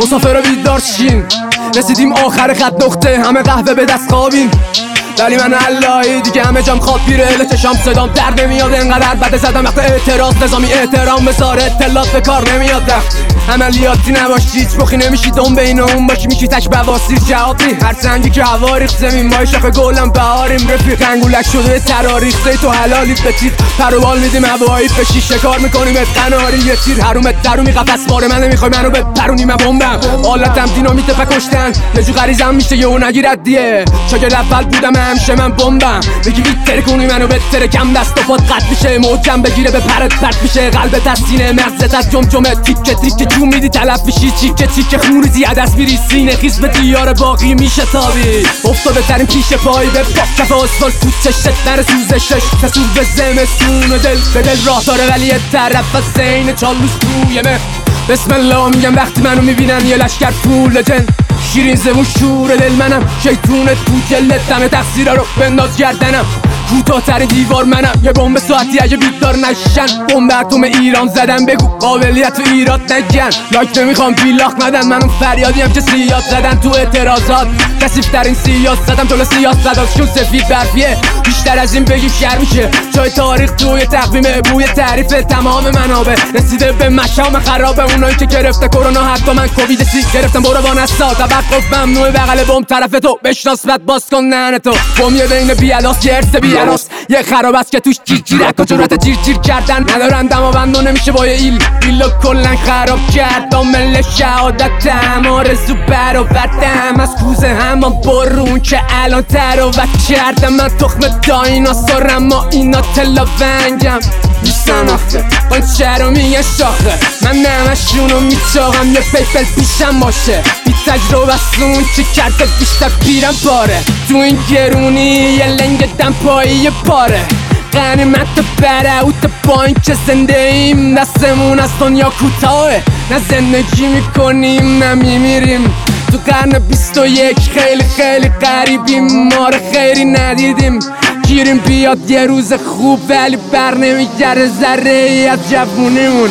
مسافر بیدار شین رسیدیم آخر خط نقطه. همه قهوه به دست خوابیم. ولی من اللهی دیگه همه جام خواب پیره چشام صدام در نمیاد انقدر بده زدم وقت اعتراض نظامی احترام بذار اطلاعات به کار نمیاد عملیاتی نباشی هیچ بخی نمیشی دم بین اون باشی میشی تک بواسیر جوابی. هر سنگی که هوا ریخت زمین مای شاخه گلم بهاریم. رفیق انگولک شده تراریخته تو حلالیت به تیر. پروبال میدیم هوایی بشی شکار می‌کنیم ات قناری یه تیر. حرومت درومی قفس باره من نمی‌خوای منو به پرونی من بمبم. حالتم دینامیت فکشتن یه جو غریزم میشه یه نگیرد دیه. شاگرد اول بودم همیشه من بمبم؟ میگی بیتر کنی منو بهتره کم دست و پات قد میشه موجم بگیره به پرت پرت میشه قلب تسینه مغزت از جمجمه تیکه تیکه جو میدی تلف میشی چیکه چیکه خونی زیاد از میری سینه خیز به دیار باقی میشه تابی. افتاده ترین پیش پای به کف آسفال تو چشت نره سوزشش تسور به زمستون دل به دل راه داره ولی طرف از سین چالوس توی مه. بسم الله میگم وقتی منو می‌بینن یه لشکر پول جن. شیرین زمون شور دل منم. شیطون تو جلت دم تقصیرا رو بنداز گردنم. کوتاهترین دیوار منم. یه بمب ساعتی اگه بیدار نشن. بمب اتم ایران زدم بگو قابلیت و ایراد نگن. لایک نمی‌خوام بیلاخ ندن. من اون فریادیم که سیاد زدن تو اعتراضات. کسیفترین سیاست زدم طول سیاست شون سفید برفیه. بیشتر از این بگی شر میشه. جای تاریخ توی تقویم بوی تعریف تمام منابع. رسیده به مشام خرابه اونایی که گرفته کرونا حتی من کووید سی. گرفتم برو با نسا توقف ممنوع بغل بم طرف تو. بشناس بعد باز کن نهن تو. بم یه بین بیالاس یه ارث بیالاس یه خراب است که توش جیر جیرک و جرات جیر جیر کردن. ندارن دما و نمیشه با ایل. ایلو کلن خراب کرد. دامل شهادتم آرزو برآوردم از کوزه همان برون که الان تراوت کردم. من تخم دایناسورم ما اینا تلاونگم میشن آخه قنچه رو میگه شاخه. من نمشونو میچاقم یه پیپل پیشم باشه. بی تجربه سون چه کرده بیشتر پیرم پاره. تو این گرونی یه لنگ دم پایی پاره. غنیمت بره اوت با این که زنده ایم. دستمون از دنیا کوتاهه. نه زندگی می‌کنیم نه میمیریم. تو قرن بیست و یک خیلی خیلی قریبیم ما رو خیلی ندیدیم. گیریم بیاد یه روز خوب ولی بر نمیگرده ذره ای از جوونیمون.